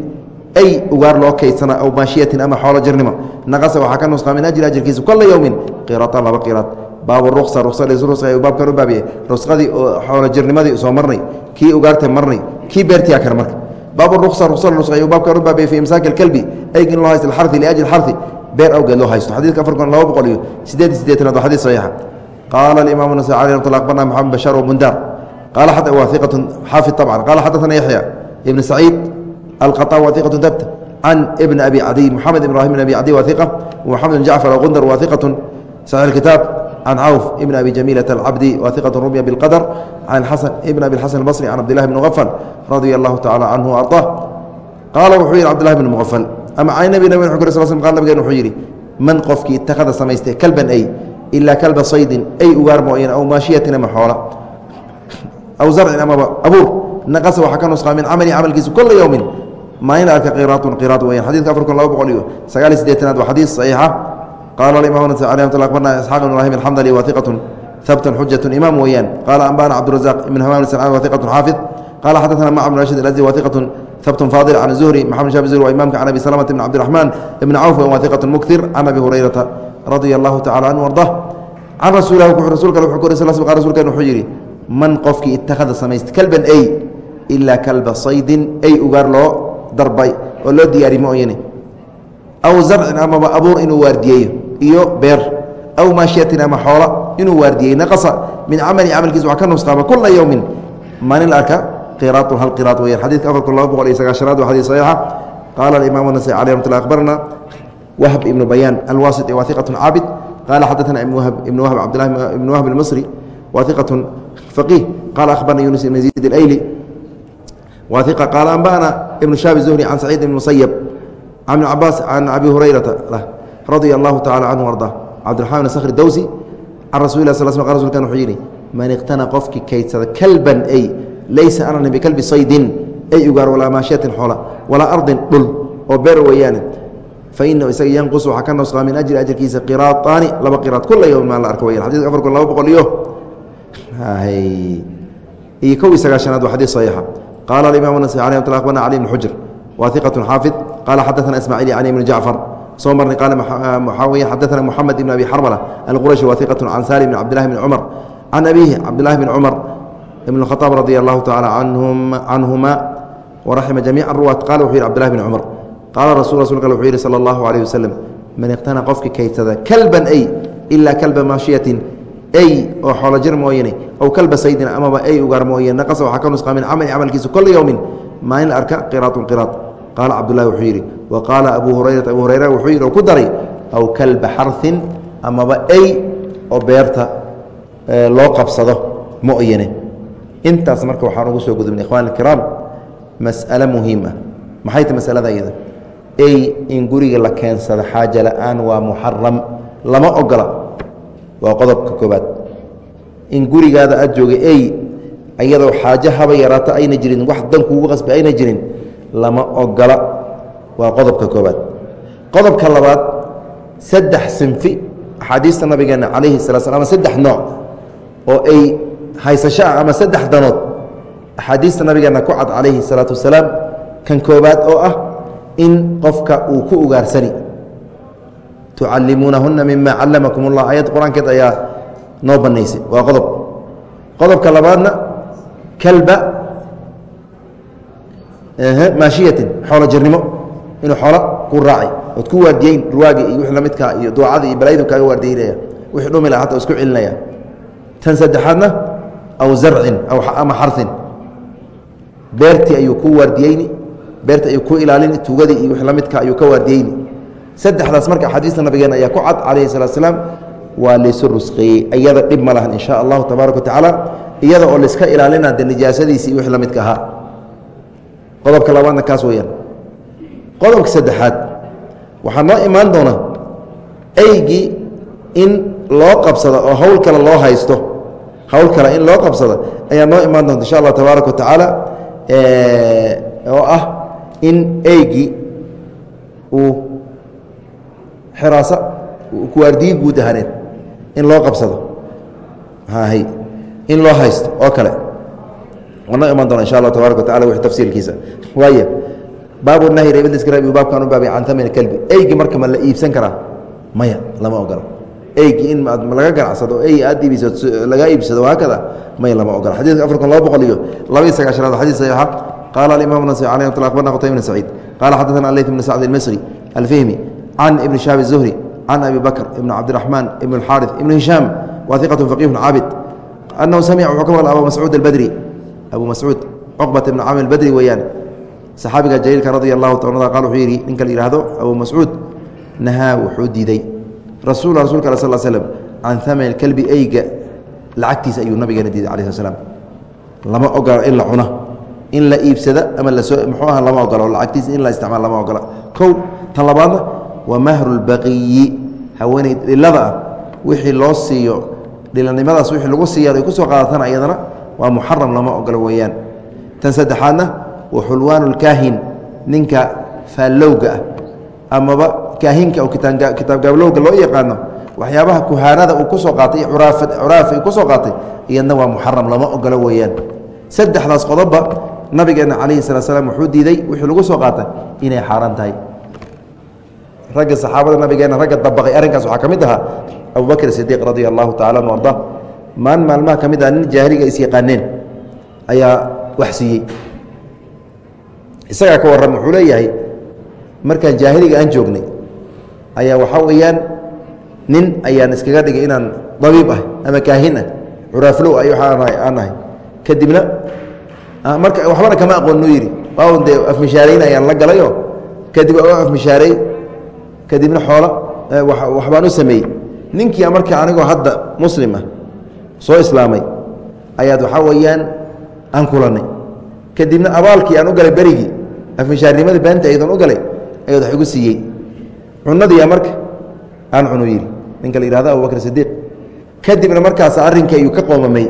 ay ugaar loo kaydsana aw maashiyatin ama xoolo jirnimo naqasa waxaa ka nusqaa min ajri ajirkiisa kula yowmin qiraatan laba qiraad baabu ruqsa ruqsadii baabkan u baabiye rusqadii oo xoolo jirnimadii soo marnay kii ugaarta marnay kii beertiyaa kale marka baabu ruqsa ruqsada rusqa ayuu baabkan u baabiye fi imsaaki alkalbi ayg in loo haysto alxarfi liajli alxarfi beer awgeed loo haysto xadiidka afar kun laba boqol iyo siddeed iyo siddeetanaad waa xadiis saxiixa qaala alimaamu nasai aleh ramat lla aqbarna maxamed bashaar wabundaar qaala waa iqatun xaafid طabcan qaala xadaثana yaxya ibn saciid القطاء وثيقة ثبت عن ابن أبي عدي محمد إبراهيم بن أبي عدي وثيقة ومحمد بن جعفر وغندر وثيقة صحيح الكتاب عن عوف ابن أبي جميلة العبدي وثيقة رمي بالقدر عن حسن ابن أبي الحسن البصري عن عبد الله بن مغفل رضي الله تعالى عنه وأرضاه قال وحير عبد الله بن مغفل أما عين نبي نبي حكر صلى الله عليه وسلم قال نبي وحيري من قفك اتخذ سميسته كلبا أي إلا كلب صيد أي أغار معين أو ماشية محولة أو زرع أما أبور نقص وحكى نسخة من عملي عمل كيس كل ma in arka qiraatun qiraat weya xadidka afar kun laba boqol iyo sagaal iyo sideetanaad waa xadiis saxiixa. Qaala imam aa abarna isxaq ibn ibrahim alxamdali wa iqatun habtan xujatun imaam weeyaan qaala ambana cabdurazaq ibn hamaam salaan wa iqatun xaafid qaala xadana mac bn rashid alazi wa iqatun habtun faadil can zuhri maxamed shab zuhri waa imamka can abi salamata ibn cabdiraxmaan ibn cawf wa iqatun muktir can abi hurayrata radia allahu tacala anhu ardah. Can rasuul rasulka wuxuu ku oray sal rsulken wuxuu yidhi man qofkii ittakhada samaysta kalban ey ilaa kalba saydin ey ugaar loo darbay oo loo diyaari mooyane aw zarcin amaba abuur inuu waardiyeeyo iyo beer. Aw maashiyatin ama xoola inuu waardiyeey naqasa. Min camali camalkiisa waa ka nusqaama kula yowmin maalin arka qiraatun hal qiraat weyaan xadidka afar kun laba boqol iyo sagaashanaad waa xadiis saxiixa. Qaala alimaam nasai aleh ramat lla akhbarna wahb ibnu bayaan alwasiti wa iqatun caabid. Qaala xadaثana ibn wahb cabdillahi ibn wahb almisri wa iqatun qaala akhbarna yunus ibn yaziid alayli qaal ambana ibn shahab zuhri can saciid ibn musayab can ibn cabaas can abi hurayrata radia allahu tacala canhu arda. Cabdiraxmaan bin skri dowsi can rasul lah sl sl qa rasulkan wuxuu yidhi man iqtana qofkii kaydsada kalban ay laysa anan bikalbi saydin ay ugaar walaa maashiyatin xoola walaa ardin dhul oo beer weeyaane fa inahu isaga yanqus waxaa ka nusqaa min ajri ajarkiisa qiraaaani laba qiraad kula yowm maa la arka weyan xadis afar kun laba boqol iyo iyo kow iyo sagaashanaad waa xadiis saxiixa قال الإمام النسائي عليه رحمة الله علي بن حجر وثقة حافظ قال حدثنا إسماعيل علي بن جعفر صومرني قال محاوية حدثنا محمد بن أبي حرملة القرشي وثقة عن سالم بن عبد الله بن عمر عن أبيه عبد الله بن عمر بن الخطاب رضي الله تعالى عنهم عنهما ورحم جميع الرواة قال وحير عبد الله بن عمر قال رسول رسولك الوحير صلى الله عليه وسلم من اقتنى قفك كيتذا كلبا أي إلا كلب ماشية ay oo xoolo jir mooyane aw kalba saydin amaba ay ugaar mooyane naqasa waxaa ka nusqaa min camali camalkiisa kula yowmin maalin arka qiraatun qiraat. Qaala cabdullahi wuxuu yidhi wa qaala abuu hurayrata abuu hurayra wuxuu yidhi oo ku daray aw kalba xarhin amaba ay oo beerta loo qabsado mooyane intaas marka waxaan ugu soo gudubnay ikhwaan alkiraam mas'ale muhiim ah maxay tahy masalada iyada? Ay in guriga la keensado xaaja la'aan waa muxaram lama ogola waa qodobka koobaad in gurigaada aad joogay ey iyadoo xaajo haba yaraato ayna jirin wax dan kuugu qasbi ayna jirin lama ogola. Waa qodobka koobaad qodobka labaad saddex sinfi axaadiista nabigeena calayhi salaa slam ama saddex nooc oo ay haysasho ah ama saddex danood axaadiista nabigeena ku cad calayhi salaatu wasalaam kan koobaad oo ah in qofka uu ku ugaarsani tucallimuunahuna mima callamakum اllah ayad qur'aankeed ayaa noo banaysay waa qodob. Qodobka labaadna kalba maashiyatin xoolo jirnimo inuu xoolo ku raacay. Ood ku waardiyeyn ruwaagi iyo wii lamidkaa iyo duucada iyo balaydu kaaga waardiyeynaya wixii dhumi laha hata isku celinaya. Tan saddexaadna aw zarcin ama xarin beertii ayuu ku waardiyeyni beerta ayuu ku ilaalini tuugadii iyo wii lamidka ayuu ka waardiyeyni saddexdaas marka axaadiista nabigeena ayaa ku cad calayhi salatu slaam waa laysu rusqeeyey iyada dhib ma lahan in sha allahu tabaaraka wa tacaala iyada oo laiska ilaalina de nijaasadiisi iyo wixii la midka ahaa. Qodobka labaadna kaas weyaan qodobka saddexaad waxaa noo imaan doona eygii in loo qabsado oo hawl kale loo haysto. Hawl kale in loo qabsado ayaa noo imaan doonta insha allah tabaaraka wa oo ah in eygii uu xiraasa kuwaardiyi guud ahaaneed in loo qabsado in loo haysto oo kale noo iman doona insha allah tabarak wa tacala tafsiilkiisa waaya baabu nahyi reebadiskarabi baabkan u baabay can tamin kelbi eygi marka ma la iibsan karaa maya lama ogolo eygi in laga ganacsado ey aad iibisa laga iibsado haakada maya lama ogola xadidka afar kun laba boqol iyo laba sagaashanaad xadid saxiixa qaala alimam nasai alay mat abarna qutayb bn saciid qaala xadaثana aleyt bn sacd almisri alfihmi can ibni shaab الzuhri can abi bakr ibn cabdiraxmaan ibn اlxaariث ibn hishaam wa iqatu faqihun caabid anahu samica wuxuu ka maqla abu mascuud albadri abu mascuud cuqbat ibn camr albadri weeyaan saxaabiga jaliilka radia allahu ta qal wuxuu yidhi ninka la yihahdo abu mascuud nahaa wuxuu diiday rasul rasulka al sal slm can aman kelbi eyga lacagtiisa ayuu nabigeena diiday ala sl slam lama ogola in la cuna in la iibsada ama lasoo muxuu aha lama ogolo lacagtiisa in la isticmaal lama ogola kow tan labaadna wa mahru lbaqiyi haweeney dhilada ah wixii loo siiyo dhilanimadaas wixii lagu siiya ay ku soo qaadatana iyadana waa muxaram lama ogolo weeyaan. Tan saddexaadna wa xulwaanu lkaahin ninka faallowga ah amaba kaahinka oo kitaabgaablowga loo yaqaano waxyaabaha kuhaanada uu ku soo qaatay curaafi ku soo qaatay iyadna waa muxaram lama ogolo weeyaan. Saddexdaas qodobba nabigeena calayhi salaa slam wuxuu diiday wixii lagu soo qaatay inay xaaraan tahay ragga saxaabada nabigeena ragga dabaqay arrinkaas waxaa ka mid ahaa abubakr sidiiq radia allahu tacala anu arda. Maalin maalmaha ka mid ah nin jaahiliga is yaqaaneen ayaa wax siiyey. Isagaa ka warram wuxuu leeyahay markaan jaahiliga aan joognay ayaa waxaa weeyaan nin ayaan iskaga dhigay inaan dabiib ah ama kaahin ah curaaflow ay aan ahay. Kadibna marka waxbana kama aqoon yidhi waawn dee afmishaarayn ayaan la galayo. Kadib afmishaaray kadibna xoolo waxbaan u sameeyey. Ninkii marka anigoo hadda muslim ah soo islaamay ayaad waxaa weeyaan aan kulannay kadibna abaalkii aan u galay berigii afmishaarnimada beenta aydan u galay ayaad wax igu siiyey. Cunadiia marka aan cunu yidhi. Ninka la yihahdo abubakr sidiiq kadibna markaas arrinkii ayuu ka qoomamay.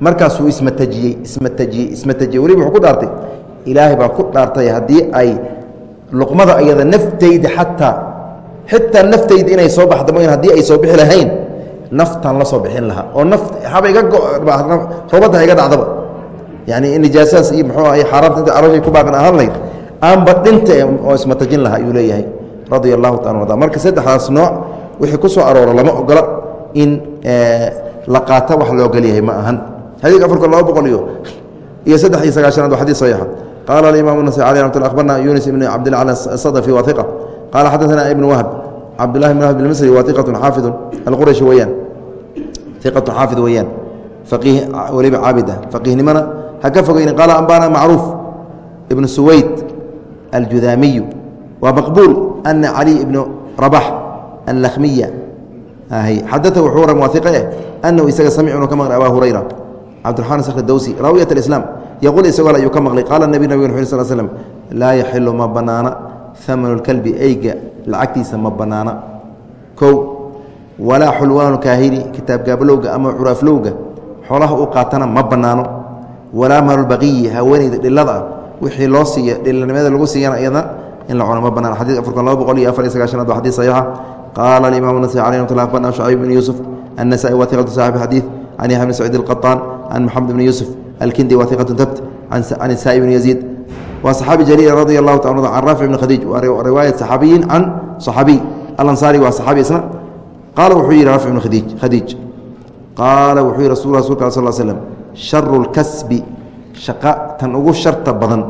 Markaasuu ismatajiyey ismatajiyey ismatajiyey weliba wuxuu ku dhaartay. Ilaahay baa ku dhaartay haddii ay luqmada ayada naftayda xataa xitaa naftayda inay soo baxda mooyan haddii ay soo bixi lahayn naftaan la soo bixin lahaa. oo naf haba iga robadda ha iga dhacdaba yani nijaasaas iyo muxuu ahay xaaraamta inta aroshay ku baaqan ahaan lahayd aanba dhinta oo ismatajin lahaa ayuu leeyahay radia allahu taala arda marka saddexdaas nooc wixii ku soo arooro lama ogola in la qaata wax la ogol yahay ma ahan. Xadiidka afarka laba boqol iyo iyo saddex iyo sagaashanaad waa xadid saxiixa qaala alimaam nasai alي ramat abarna yunis ibn cabdillah al sadafi wa iqa qaala xadaثana ibn wahb cabdillahi ibn wahb bmisri wa iqatu xaafidu alqurashi weyaan iqatu xaafid weeyaan faqiih weliba caabid ah faqiihnimana ha ka fogeyni qaala ambana macruuf ibn suwayd aljudaamiyu wa maqbuul ana cali ibnu rabax allakhmiya xadata wuxuu waran waa iqe anahu isaga samic inuu ka maqlay abaa hurayra cabdiraxmaan sakhr dowsi raawiyat alislaam yaquul isagoo ayuu ka maqlay qaala nebi nabig uu sal slm laa yaxilu ma bannaana amanulkalbi eyga lacagtiisa ma banaana. O walaa xulwaanu kaahini kitaabgaabalowga ama curaaflowga xoolaha u qaatana ma banaano. Walaa maalulbaqiyi haweenayda dhilada ah, wixii loo siiya dhilanimada lagu siiyana iyadna in la cuno ma banaan xadid afar laba boqol iyo afar iyo sagaashanaad waa xadid saxiixa. Qaala alimaam nasai alay mtla akhbarna shucayb bn yuusuf annasai waa saaxib xadiid can yaxya bn saciid alqaطaan can maxamed bni yuusuf alkindi waa tabt can saai bn yaziid السائب بن يزيد وصحابي جليل رضي الله تعالى عن رافع بن خديج ورواية صحابي عن صحابي الأنصاري وصحابي اسنا قال وحي رافع بن خديج خديج قال وحي رسول الله صلى الله عليه وسلم شر الكسب شقاء تنugu sharta badan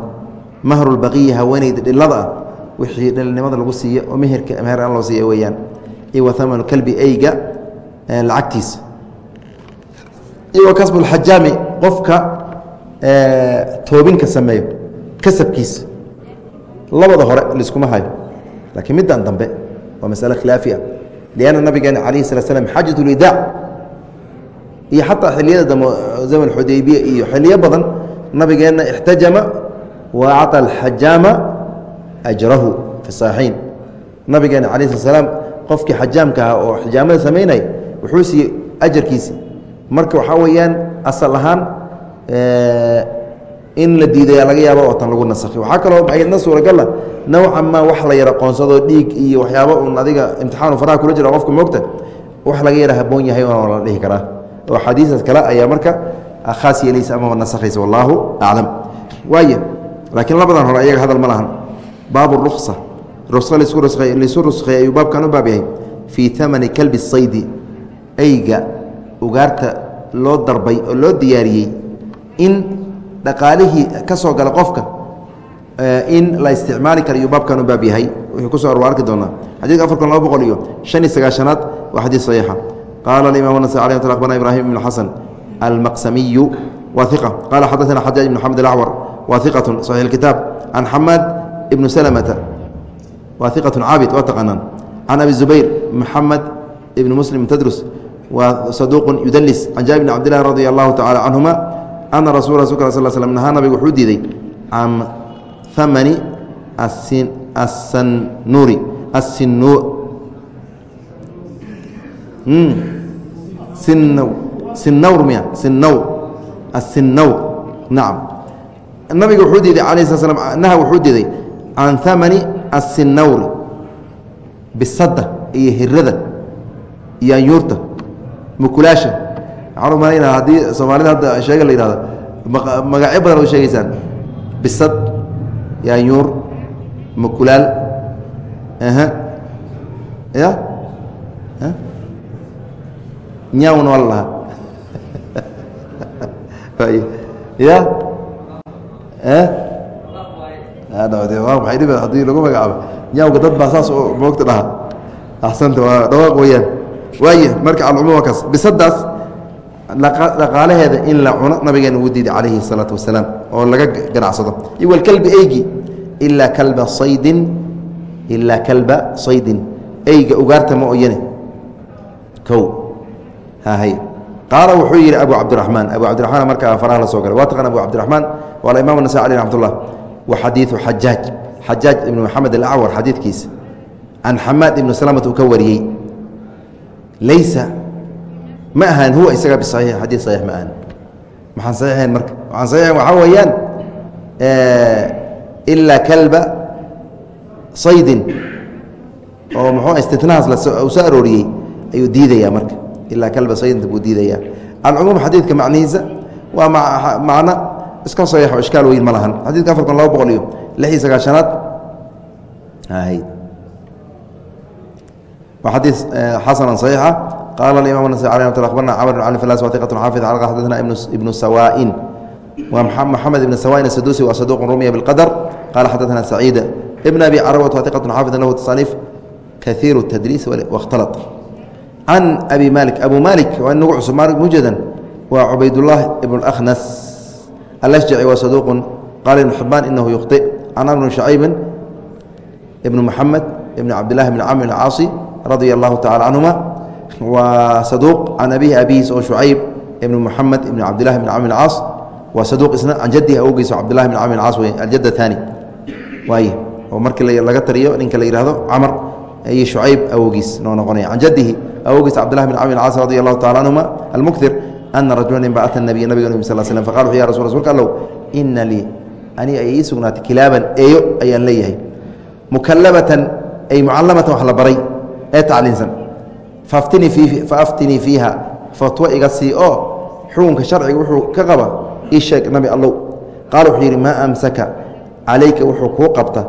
مهر البقية haweeneyda dhilada ah wixii dhilnimada lagu siiyo oo meherka meher aan loo siiya weeyaan iyo thamanu kalbi eyga lacagtiisa iyo kasbu اxajaami qofka toobinka sameeyo kasabkiisa. Labada hore liskuma hayo laakiin middan dambe waa masale khilaafi ah. Lianna nabigeena calayh sala slam xaajat ulidaac iyo xataa xiliyada dambe zaman xudaybiya iyo xiliyo badan nabigeenna ixtajama wa alxajaama ajrahu fi saxiixayn nabigeena calayh slat slaam qofkii xajaamka ah oo xijaamada samaynay wuxuu siiyey ajarkiisi marka waxaa weeyaan asal ahaan in la diidaya laga yaabo oo tan lagu nasakhi waxaa kaloo ayadna suuragala nawca ma wax la yara qoonsadoo dhiig iyo waxyaaba un adiga imtixaanu faraha kula jira qofka moogta wax laga yara haboon yahay oo la dhihi karaa. Oo xadiisaas kale ayaa marka khaas yeelaysa ama nasakhaysa wallaahu aclam. Waaya laakiin labadan hore ayaga hadal ma lahan. Baabu ruksa rusa laysu ruskheey ayuu baabkan u baab yahay. Fii amani kalbi saydi. Eyga ugaarta loo darbay oo loo diyaariyey in dhaqaalihii ka soo gala qofka in la isticmaali kara iyuu baabkan u baab yahay. Wuxuu ku so ar arki doonaa. Xadidka afar kun laba boqol iyo shan iyo sagaashanaad waa xadiid saxiixa. Qaala alimam nasai alih mt akbarna ibrahim ibn xasan almaqsamiyu wa iqa qala xadaثana xajaaj ibn xamed alacwar wa iqatu saxiix اkitaab can xamaad ibnu slmata wa iqatu caabid waa taqaanaan. Can abi zubayr maxamed ibn muslim tadrus wa saduuq yudalis can jaabir bn cabdillahi radi allahu tacala canhuma ana rasul sal slm nahaa nabigu wuxuu diiday can amani asanuri sinawr miya sinawr asinawr nacam nabiga wuxuu diiday alayh slat slam naha wuxuu diiday can hamani asinawri bisadda iyo hirada iyo anyuurta mukulaasha waxaan u malaynaa haddii soomaalida hadda sheega la yihahdo magacyo badan oo sheegaysaan. Bisad yaanyuur mukulaal aha ya nyawn waa la lahaa. Ya haddii lagu magacaabo? Nyaawka dad baa saas oo moogta dhaha. Axsanta waa dhawaaq weyaan waaya marka alcumuum waa kaas. Bisadaas dhaqaalaheeda in la cuno nabigeena uu diiday calayhi الsalaatu wasalaam oo laga ganacsado iyo walkalbi eygi ilaa kalba saydin ilaa kalba saydin. Eyga ugaarta ma oyane. Kow. Hahay qaala wuxuu yidhi abu cabdiraxmaan. Abu cabdiraxmaan markaa faraha la soo galay. Waa taqan abu cabdiraxmaan waa imaam nasai aleh raxmat wa xadiidu xajaaj xajaaj ibnu maxamed alacwar xadiidkiisa. Can xamaad ibnu salamat uu ka wariyey. Laysa ma ahaan huwa isaga bisaxiix xadiid saxiix ma ahan. Maxaan saxiixayn marka? Waxaan saxiixayn waxaa weeyaan ilaa kalba saydin. Oo muxuu istitnahaas uu soo arooriyey ayuu diidayaa marka. Ilaa kalba saydinta buu diidayaa. Alcumuum xadiidka macnihiisa waa macno iska saxiix oo ishkaal weyn ma lahan. Xadiidka afar kun laba boqol iyo lix iyo sagaashanaad waa xadiid xasanan saxiixa qala imam nas abarna camr bn cali falas waiqat xaafid xadana ibnu sawaain wa maxamed ibn sawaain asadusi wa saduq rumiya biاlqadr qala xadaana saciid ibn abi carawat waiqat xaafid lahu tasaaniif kaiir tadriis waاkhtalط can abi malik abu malik waa inagu cusub malik mujadan waa cubaydullah ibn اkhnas alashjaci wa saduq qala ibn xibaan inahu yukhطi can amr bn shacaybi ibn muxamed ibn cabdilahi bn camr bn caasi radia allahu tacala canhuma waa saduuq can abihi abihiis oo shucayb ibn muxamed ibn cabdilahi bn camr caas waa saduuq isna can jadihi awgiis cabdilahi bn camr caas wey aljad aani waay oo markii laga tariyo ninka la yihahdo camar iyo shucayb awowgiis noo noqonaya. Can jadihi awowgiis cabdillahi bin camr caas radi allahu tacala canhuma almuktir ana rajula nin bacata nabiy nabiga nbi sal slm faqala wuxu ya rasul rsulka allow ina lii aniga ay ii sugnaatay kilaaban eeyo ayaan leeyahay. Mukalabatan ay mucalamatan wax la baray ee tacliinsan faaftinii fiiha. Fatwo iga sii oo xukunka sharciga wuxuu ka qaba ii sheeg nabi allow. Qaala wuxuu yidhi maa amsaka calayka wuxuu kuu qabta.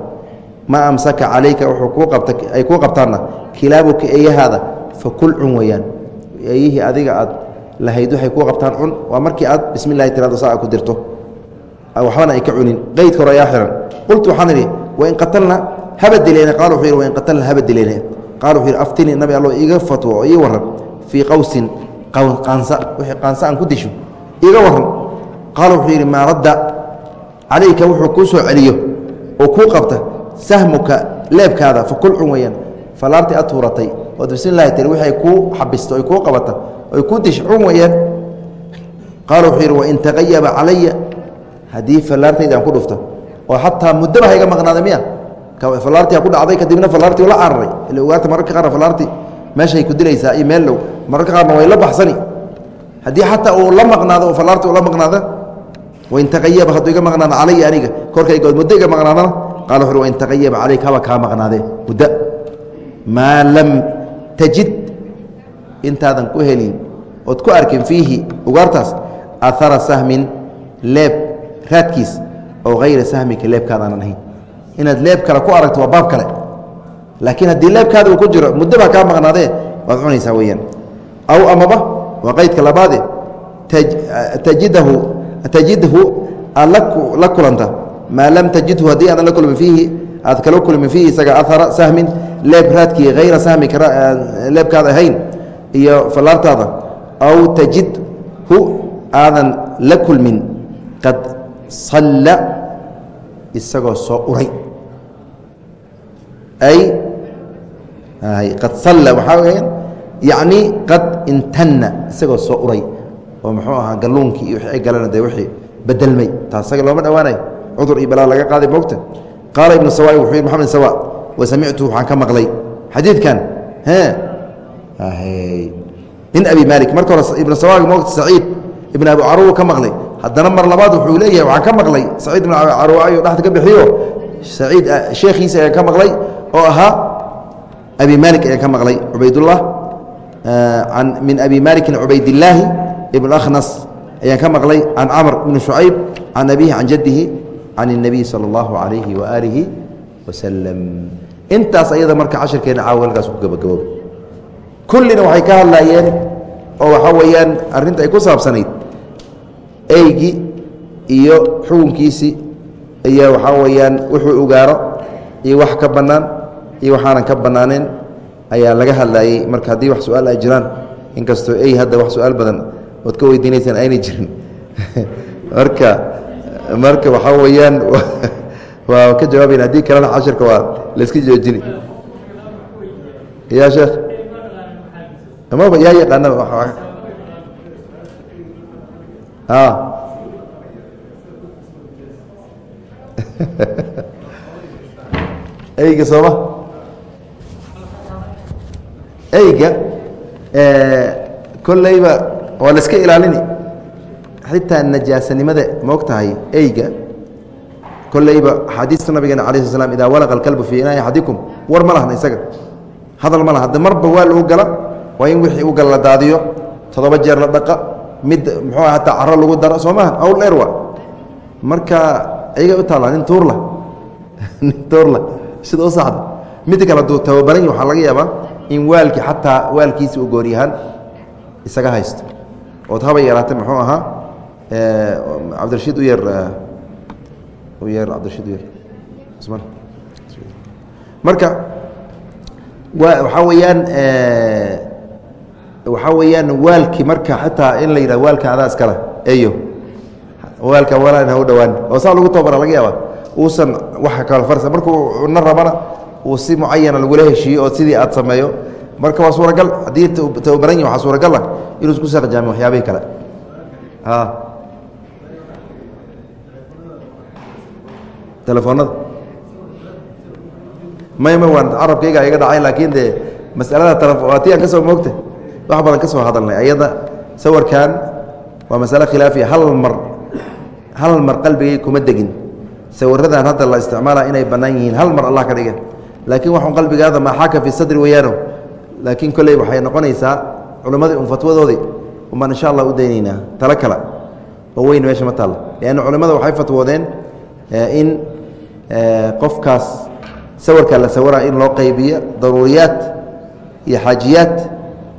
Maa amsaka calayka wuxuu kuu qabta ay kuu qabtaanna. Kilaabuka eeyahaada fa kul cun weeyaan. Eeyihii adiga aad lahayd waxay kuu qabtaan cun. Waa markii aad bismi llahi tirado saa ku dirto. Waxbana ay ka cunin. Qeydka hore ayaa xihan qultu waxaan idhi wain qatalna haba dilayna qala wuxuu yidhi wain qatalna haba dilayna aftini nabi allo iiga fatwo oo ii warran fii qawsin wixii qaansa aan ku disho iiga warran qaala wuxuu yidhi maa radda calayka wuxuu kuu soo celiyo oo kuu qabta sahmuka leebkaada fa kul cun weeyaan falaartii aad tuuratay ood bismi llahi tiri wixi ay kuu xabisto oy kuu qabata oy kuu dish cun weeyaan qaala wuxuu yidhi wain taqayaba calaya haddii fallaartayda aan ku dhufto oo xataa muddaba ha iga maqnaada miya sahmin leeb raadkiis oo hayra sahmika leebkaadaanan ahayn inaad leeb kale ku aragto waa baab kale. Laakiin haddii leebkaada uu ku jiro muddo baa kaa maqnaadee? Waad cunaysaa weyaan aw amaba waa qaydka labaade tajidahu tajidhu aad la kulanta. Maa lam tajidhu haddii aadan la kulmin fiihi aad kala kulmin fiihi isaga ahara sahmin leeb raadkii hayra sahmika leebkaada ahayn iyo fallaartaada. Aw tajidhu aadan la kulmin. Qad salla isagoo soo uray ay qad salla waxaa weya yacni qad intanna isagoo soo uray oo muxuu ahaa galluunkii iyo wixii ay galana dee wixii bedelmay taas isaga looma dhowaanayo cudur iyo balaa laga qaaday moogta qaala ibnu sawa wuxuu yidhi maxamed sawa wa samictu waxaan ka maqlay xadiidkan min abi maalik marka hore ibnu sawa moogta saciid ibn abi caruwa ka maqlay haddana mar labaad wuxuu leeyahay waxaan ka maqlay saciid ibn abi caruwa ayuu dhexda ka bixiyo saciid sheekhiisa ayaan ka maqlay oo ahaa abi maalik ayaan ka maqlay cubaydullah an min abi malikin cubaydillaahi ibn akhnas ayaan ka maqlay can camr ibni shucayb can abihi can jaddihi can الnabiy salى اllahu alayhi waaalihi wasalam intaas ayada marka cashirkeena caawa halkaas ku gabagabooba kullina waxay ka hadlaayeen oo waxaa weeyaan arrinta ay ku saabsanayd eygi iyo xukunkiisii iyo waxaa weeyaan wuxuu ugaaro iyo wax ka bannaan iyo waxaanan ka bannaaneen ayaa laga hadlaayey marka haddii wax su'aal ay jiraan inkastoo ey hadda wax su'aal badan ood ka weydiinaysaan aynay jirin. Marka marka waxaa weeyaan waa ka jawaabayn haddii kalena cashirka waa layska joojini. Ya sheekh? Amaba yaa yaqaanaba eyga sooma eyga kolleyba waa la iska ilaalini. Xitaa najaasanimada maog tahay eyga kolleyba axaadiista nabigeena ala sl slam idaa walaqa alkalbu fii inaai axadikum war ma lahna isaga. Hadal ma laha. Marba waa lagu gala waa in wixii u gala la daadiyo toddoba jeer la dhaqa mid muxuu hataa caro lagu daro soo maha awl dheer waa. Marka ayagay u taallaa nin tuurla. Nin tuurla sida u saxda. Midda kale hadduu tababaran waxaa laga yaabaa in waalkii xataa waalkiisi uu gooryahaan isaga haysto. Ood haba yaraatay muxuu ahaa cabdirashiid u yeer u yeer cabdirashiid u yeer usman. Marka wa waxaa weeyaan waxaa weeyaan waalki marka xataa in la yidhah waalkan adaa iskale eyo waalkan walaan ha u dhowaan. Oo saa lagu tababara laga yaaba uusan waxa kala farsa markuu na rabana uu si mucayana lagula heshiiyo oo sidii aad sameeyo marka waa suuragal. Haddii tababaran yahi waxaa suuragal ah inuu isku saqjaamiyo waxyaabihii kale. Telefoonada. May ma waan carabkayga iga dhacay laakiin dee masalada talati aan ka soo moogta wax badan ka soo hadalnay ayada sawirkan waa masale khilaafiya. Hal mar hal mar qalbigay kuma degin. Sawiradan hadda la isticmaala inay bannaan yihiin. Hal mar allah ka dhiga laakiin waxun qalbigaada maaxaaka fi sadri wayaano laakiin kolley waxay noqonaysaa culimmadii un fatwadoodii umbaan insha allah u daynaynaa talo kale oo weyn meesha ma taalla leanna culimmada waxay fatwoodeen in qofkaas sawirkaa la sawira in loo qaybiyo daruuriyaat iyo xaajiyaat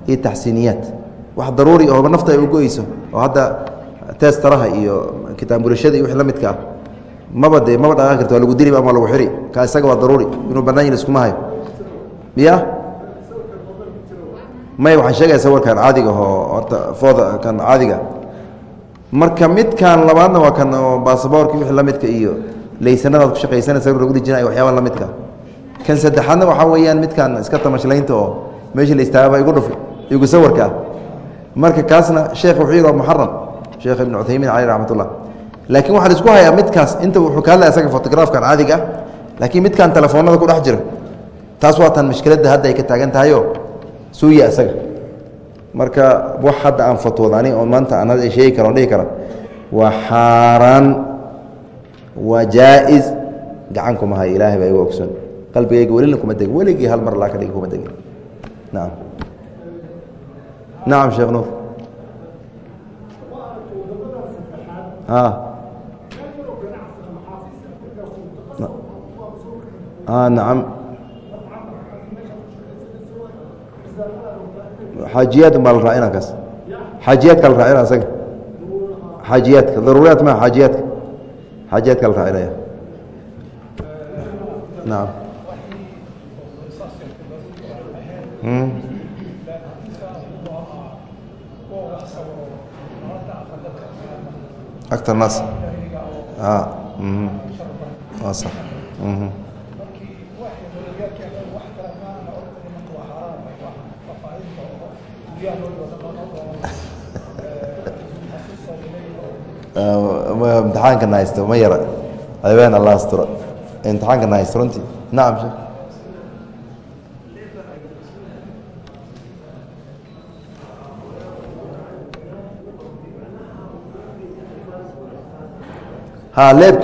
iyo taxsiiniyaat. Wax daruuri oo nafta ay ugo-eyso oo hadda teestaraha iyo kitaanburashada iyo wix la ah maba de maba dhaqaaqi karta waa lagu dili ama lagu xiri. Ka isaga waa daruuri inuu bannaan yin iskuma hayo. Ya may waxaan sheegaya sawirkan caadiga oo horta fooda kan caadiga. Marka midkan labaadna waa kan oo baasaboorka wixii la midka iyo laysanadaad ku shaqaysana sawir lagu dhijinay waxyaaba la midka. Kan saddexaadna waxaa weeyaan midkan iska tamashlaynta oo meeshii la istaagaba igu dhufi igu sawirka marka kaasna sheekh wuxuu yidhi waa muxaram sheekh ibnu cuthaymiin caleyh raxmat ullah laakiin waxaa la isku hayaa midkaas inta wuxuu ka hadlaya asaga fotograafkan caadiga ah laakiin midkan telefoonada ku dhex jira taas waa tan mushkiladda hadda ay ka taagan tahayo suuya isaga. Marka wax hadda aan fatwoodani oo maanta aan hadda sheegi kara on dhihi kara waa xaaraan waa jaa-is gacan kuma hayo ilaahay baa igu ogsoon. Qalbigayga welina kuma degin weligii hal mar laa ka dhigi kuma degin. Nacam nacam sheekh nuur a a nacam xaajiyaad baa la raacina kaas xaajiyaadka la raacina isaga xaajiyaadka daruuriyaat ma xaajiyaadka xaajiyaadka la raacinaya nacam aktar naas. A waa sax imtixaankana haysto ma yara. Adbeen alla astura. Imtixaankana haysto runtii. Nacam sheekh ha leeb